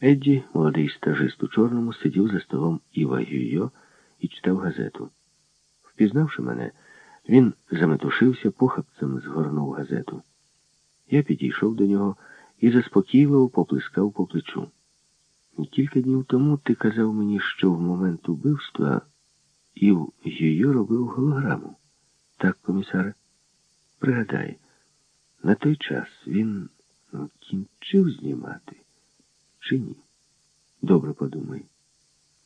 Едді, молодий стажист у чорному, сидів за столом Іва Гюйо і читав газету. Впізнавши мене, він заметушився, похапцем згорнув газету. Я підійшов до нього і заспокійливо поплескав по плечу. Кілька днів тому ти казав мені, що в момент убивства Ів Гюйо робив голограму. Так, комісаре? Пригадай, на той час він ну, кінчив знімати чи ні? Добре подумай,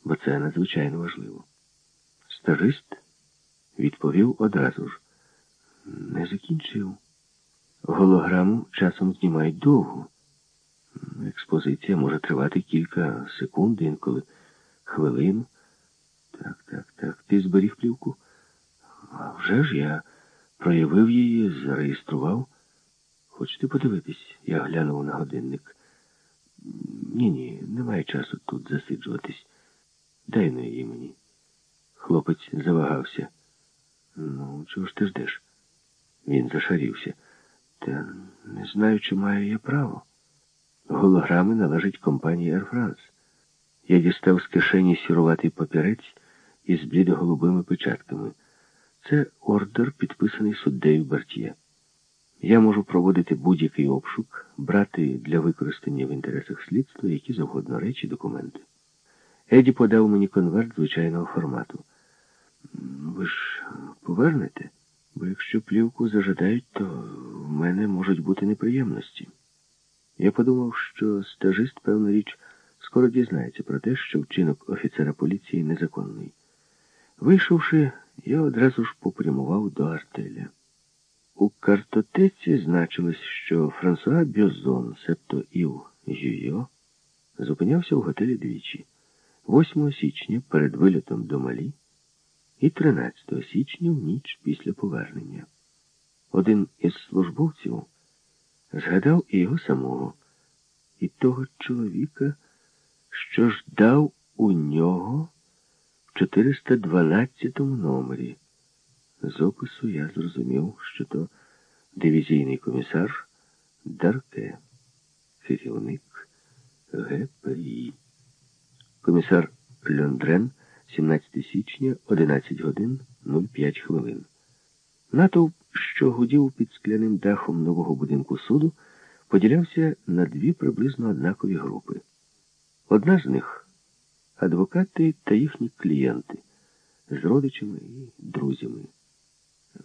бо це надзвичайно важливо. Стажист відповів одразу ж. Не закінчив. Голограму часом знімають довго. Експозиція може тривати кілька секунд, інколи хвилин. Так, так, так. Ти зберіг плівку? А вже ж я проявив її, зареєстрував. Хочете подивитись? Я глянув на годинник. Ні, ні, немає часу тут засиджуватись. Дай на її мені. Хлопець завагався. Ну, чого ж ти ждеш? Він зашарівся. Та не знаю, чи маю я право. Голограми належить компанії Air France. Я дістав з кишені сіруватий папірець із блідоголубими печатками. Це ордер, підписаний суддею Бартіє. Я можу проводити будь-який обшук, брати для використання в інтересах слідства які завгодно речі, документи. Еді подав мені конверт звичайного формату. Ви ж повернете? Бо якщо плівку зажадають, то в мене можуть бути неприємності. Я подумав, що стажист, певна річ, скоро дізнається про те, що вчинок офіцера поліції незаконний. Вийшовши, я одразу ж попрямував до артеля. У картотеці значилось, що Франсуа Бьозон, себто Ів Жюйо, зупинявся в готелі двічі 8 січня перед вильотом до Малі і 13 січня в ніч після повернення. Один із службовців згадав і його самого, і того чоловіка, що ждав у нього в 412 номері. З опису я зрозумів, що то дивізійний комісар Дарке, керівник ГПІ. Комісар Льондрен, 17 січня, 11 годин 05 хвилин. Натовп, що гудів під скляним дахом нового будинку суду, поділявся на дві приблизно однакові групи. Одна з них адвокати та їхні клієнти з родичами і друзями.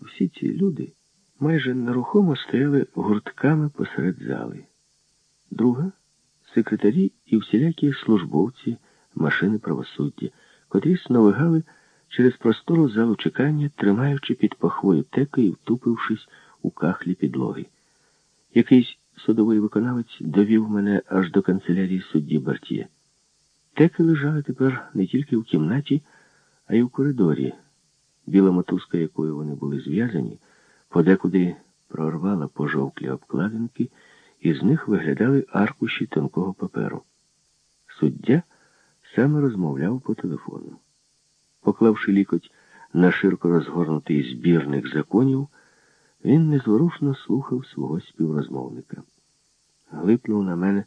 Всі ці люди майже нерухомо стояли гуртками посеред зали. Друга секретарі і всілякі службовці машини правосуддя, котрі сновигали через простору залу чекання, тримаючи під пахвою теки і втупившись у кахлі підлоги. Якийсь судовий виконавець довів мене аж до канцелярії судді Бартіє. Теки лежали тепер не тільки в кімнаті, а й у коридорі. Біла мотузка, якою вони були зв'язані, подекуди прорвала пожовклі обкладинки, і з них виглядали аркуші тонкого паперу. Суддя саме розмовляв по телефону. Поклавши лікоть на широко розгорнутий збірник законів, він незворушно слухав свого співрозмовника. Глипнув на мене,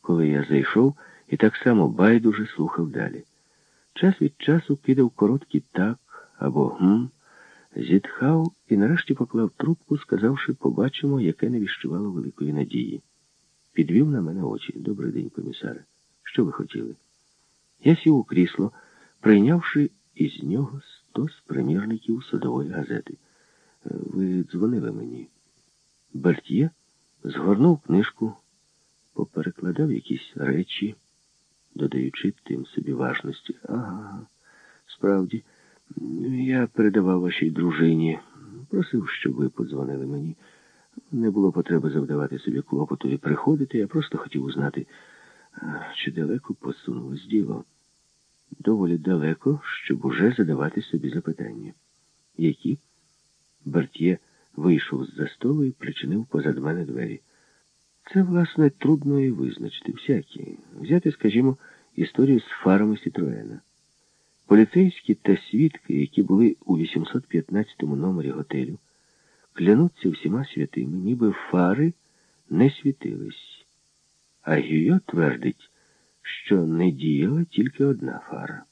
коли я зайшов, і так само байдуже слухав далі. Час від часу кидав короткі так або гм, зітхав і нарешті поклав трубку, сказавши, побачимо, яке не віщувало великої надії. Підвів на мене очі. Добрий день, комісаре. Що ви хотіли? Я сів у крісло, прийнявши із нього сто з примірників судової газети. Ви дзвонили мені. Бертьє згорнув книжку, поперекладав якісь речі, додаючи тим собі важності. Ага, справді. Я передавав вашій дружині. Просив, щоб ви подзвонили мені. Не було потреби завдавати собі клопоту і приходити. Я просто хотів узнати, чи далеко посунулось діло. Доволі далеко, щоб уже задавати собі запитання. Які? Бартє вийшов з-за столу і причинив позад мене двері. Це, власне, трудно і визначити всякі. Взяти, скажімо, історію з фарами Сітроена. Поліцейські та свідки, які були у 815 номері готелю, клянуться всіма святими, ніби фари не світились. А Гюйо твердить, що не діяла тільки одна фара.